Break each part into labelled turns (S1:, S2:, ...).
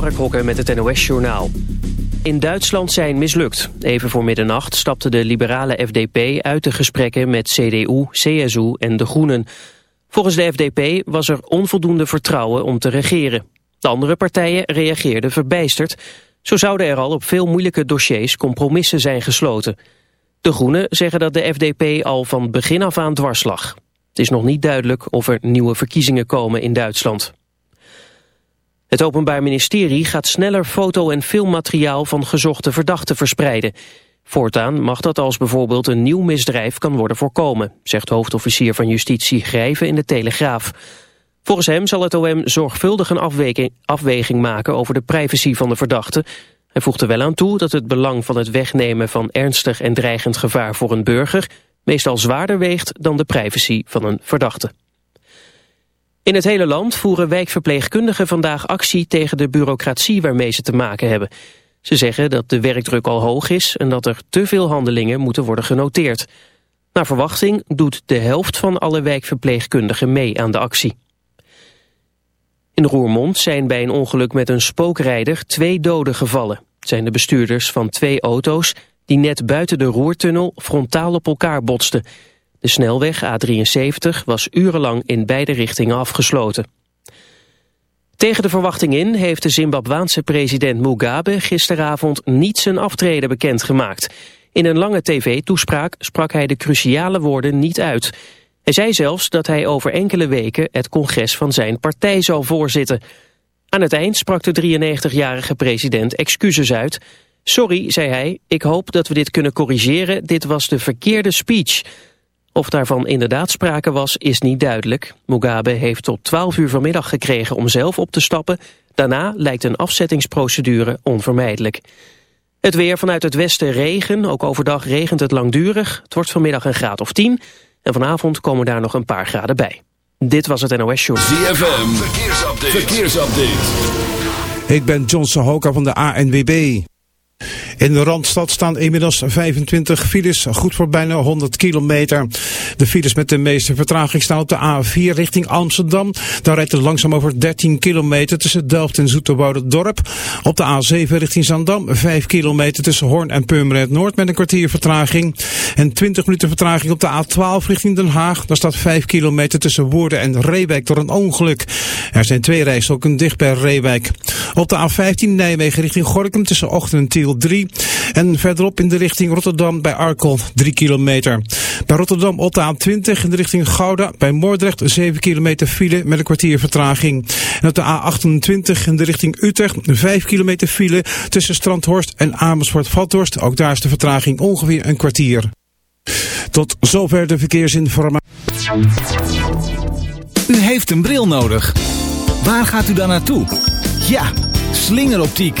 S1: Mark met het NOS-journaal. In Duitsland zijn mislukt. Even voor middernacht stapte de liberale FDP uit de gesprekken met CDU, CSU en de Groenen. Volgens de FDP was er onvoldoende vertrouwen om te regeren. De andere partijen reageerden verbijsterd. Zo zouden er al op veel moeilijke dossiers compromissen zijn gesloten. De Groenen zeggen dat de FDP al van begin af aan dwars lag. Het is nog niet duidelijk of er nieuwe verkiezingen komen in Duitsland. Het Openbaar Ministerie gaat sneller foto- en filmmateriaal van gezochte verdachten verspreiden. Voortaan mag dat als bijvoorbeeld een nieuw misdrijf kan worden voorkomen, zegt hoofdofficier van Justitie Grijven in de Telegraaf. Volgens hem zal het OM zorgvuldig een afweging, maken over de privacy van de verdachte. Hij voegt er wel aan toe dat het belang van het wegnemen van ernstig en dreigend gevaar voor een burger meestal zwaarder weegt dan de privacy van een verdachte. In het hele land voeren wijkverpleegkundigen vandaag actie tegen de bureaucratie waarmee ze te maken hebben. Ze zeggen dat de werkdruk al hoog is en dat er te veel handelingen moeten worden genoteerd. Naar verwachting doet de helft van alle wijkverpleegkundigen mee aan de actie. In Roermond zijn bij een ongeluk met een spookrijder twee doden gevallen. Het zijn de bestuurders van twee auto's die net buiten de Roertunnel frontaal op elkaar botsten. De snelweg A73 was urenlang in beide richtingen afgesloten. Tegen de verwachting in heeft de Zimbabwaanse president Mugabe gisteravond niet zijn aftreden bekendgemaakt. In een lange tv-toespraak sprak hij de cruciale woorden niet uit. Hij zei zelfs dat hij over enkele weken het congres van zijn partij zal voorzitten. Aan het eind sprak de 93-jarige president excuses uit. Sorry, zei hij, ik hoop dat we dit kunnen corrigeren, dit was de verkeerde speech... Of daarvan inderdaad sprake was, is niet duidelijk. Mugabe heeft tot 12 uur vanmiddag gekregen om zelf op te stappen. Daarna lijkt een afzettingsprocedure onvermijdelijk. Het weer vanuit het westen regen. Ook overdag regent het langdurig. Het wordt vanmiddag een graad of 10. En vanavond komen daar nog een paar graden bij. Dit was het NOS Show.
S2: ZFM, verkeersupdate. verkeersupdate.
S3: Ik ben John Sahoka van de ANWB. In de Randstad staan inmiddels 25 files, goed voor bijna 100 kilometer. De files met de meeste vertraging staan op de A4 richting Amsterdam. Daar rijdt het langzaam over 13 kilometer tussen Delft en Dorp. Op de A7 richting Zandam 5 kilometer tussen Hoorn en Purmerend Noord met een kwartier vertraging. En 20 minuten vertraging op de A12 richting Den Haag. Daar staat 5 kilometer tussen Woerden en Reewijk door een ongeluk. Er zijn twee rijstroken dicht bij Reewijk. Op de A15 Nijmegen richting Gorkum tussen Ochten en Tiel 3. En verderop in de richting Rotterdam bij Arkel 3 kilometer. Bij Rotterdam op de A20 in de richting Gouda bij Moordrecht 7 kilometer file met een kwartier vertraging. En op de A28 in de richting Utrecht 5 kilometer file tussen Strandhorst en Amersfoort-Vathorst. Ook daar is de vertraging ongeveer een kwartier. Tot zover de verkeersinformatie.
S4: U heeft een bril nodig. Waar gaat u dan naartoe? Ja, slingeroptiek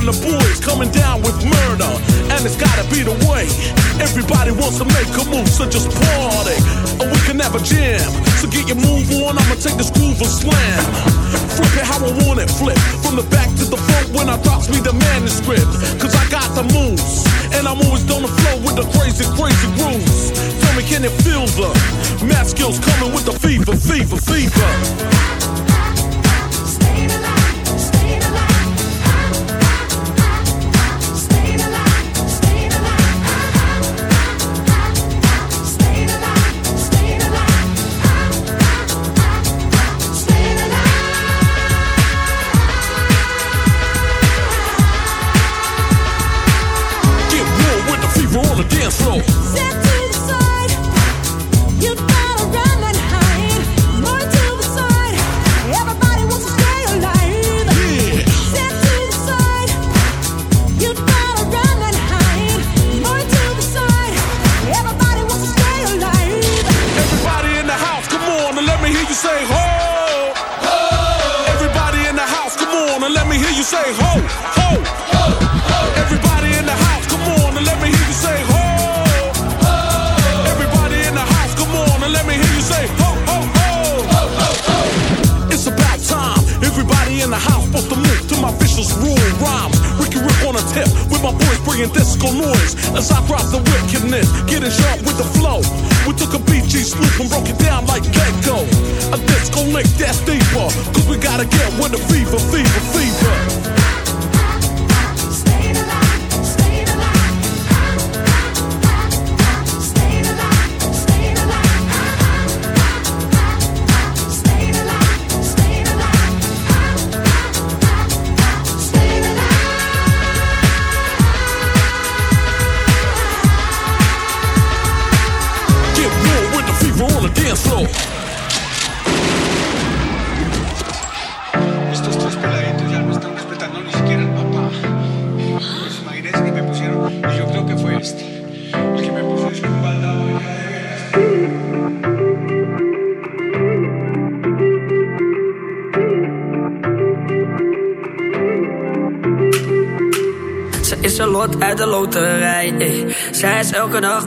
S5: And the
S2: boys coming down with murder. And it's gotta be the way. Everybody wants to make a move, so just party. And we can have a jam. So get your move on. I'ma take this groove and slam. Flip it how I want it. Flip from the back to the front when I drops me the manuscript. Cause I got the moves. And I'm always on the flow with the crazy, crazy grooves. Tell me, can it feel the math skills coming with the fever, fever, fever? Dance.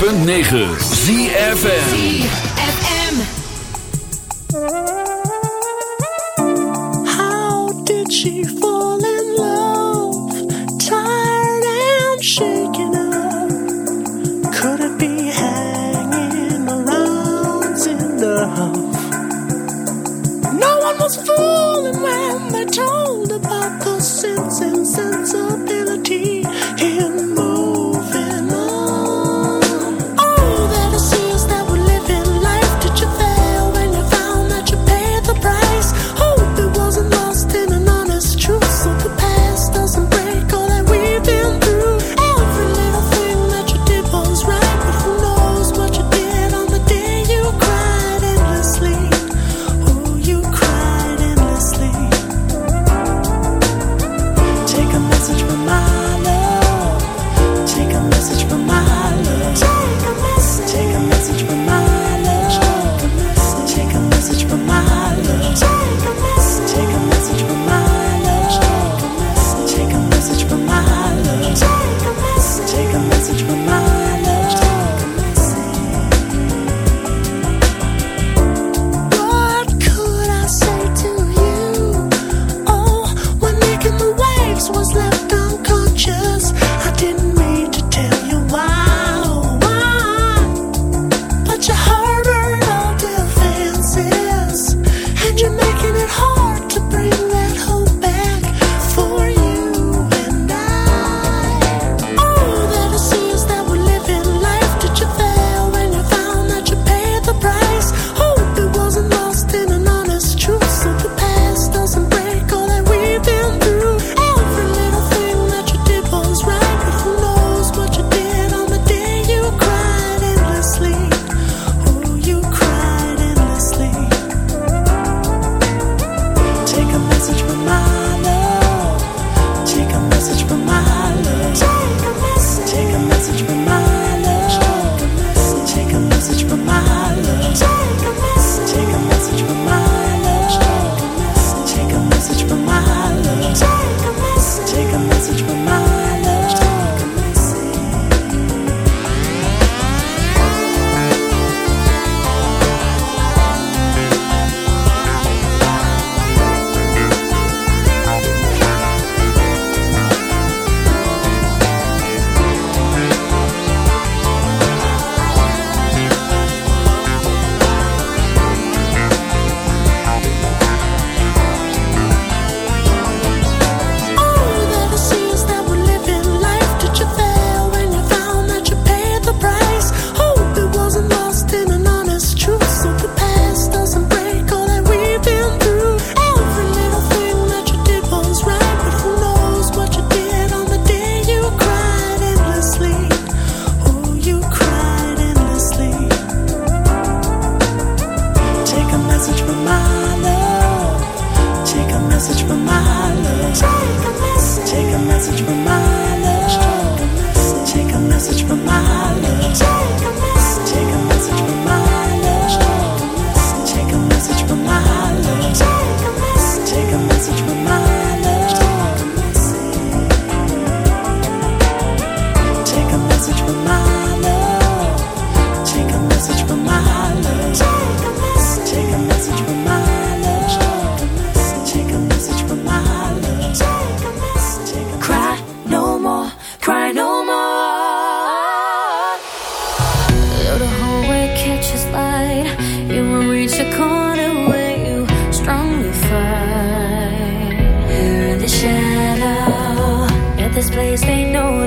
S6: 106.9
S7: ZFN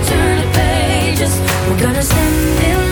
S8: turn the pages. We're gonna send it.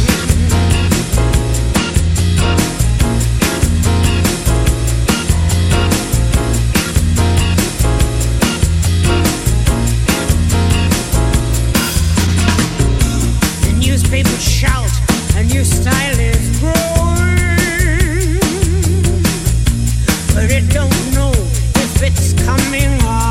S5: don't know if it's coming
S6: on.